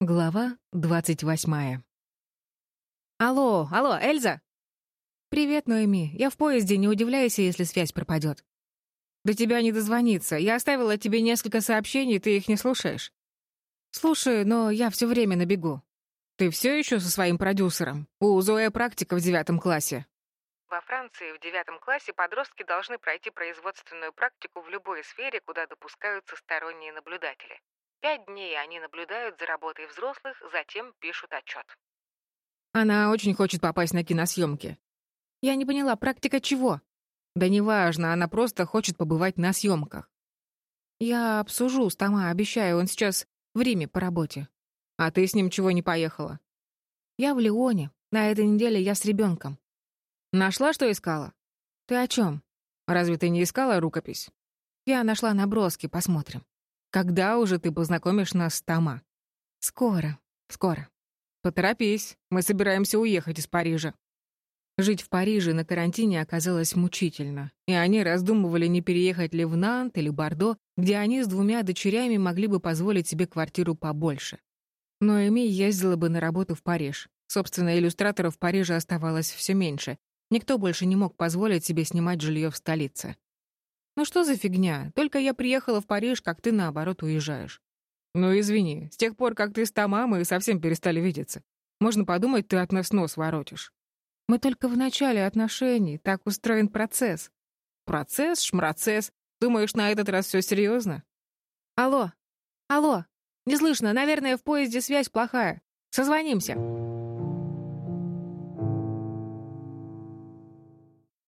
Глава двадцать восьмая. Алло, алло, Эльза? Привет, Ноэми. Я в поезде, не удивляйся, если связь пропадет. До тебя не дозвониться. Я оставила тебе несколько сообщений, ты их не слушаешь. Слушаю, но я все время на бегу. Ты все еще со своим продюсером? У Зоя практика в девятом классе. Во Франции в девятом классе подростки должны пройти производственную практику в любой сфере, куда допускаются сторонние наблюдатели. Пять дней они наблюдают за работой взрослых, затем пишут отчет. Она очень хочет попасть на киносъемки. Я не поняла, практика чего? Да неважно, она просто хочет побывать на съемках. Я обсужу с Тома, обещаю, он сейчас в Риме по работе. А ты с ним чего не поехала? Я в Лионе. На этой неделе я с ребенком. Нашла, что искала? Ты о чем? Разве ты не искала рукопись? Я нашла наброски, посмотрим. Когда уже ты познакомишь нас с Тома? Скоро, скоро. Поторопись, мы собираемся уехать из Парижа. Жить в Париже на карантине оказалось мучительно, и они раздумывали, не переехать ли в Нант или Бордо, где они с двумя дочерями могли бы позволить себе квартиру побольше. Но Эми ездила бы на работу в Париж. Собственно, иллюстраторов в Париже оставалось все меньше. Никто больше не мог позволить себе снимать жилье в столице. Ну что за фигня? Только я приехала в Париж, как ты, наоборот, уезжаешь. Ну, извини, с тех пор, как ты с мы совсем перестали видеться. Можно подумать, ты от нас нос воротишь. Мы только в начале отношений, так устроен процесс. Процесс, шмрацесс. Думаешь, на этот раз все серьезно? Алло, алло, не слышно, наверное, в поезде связь плохая. Созвонимся.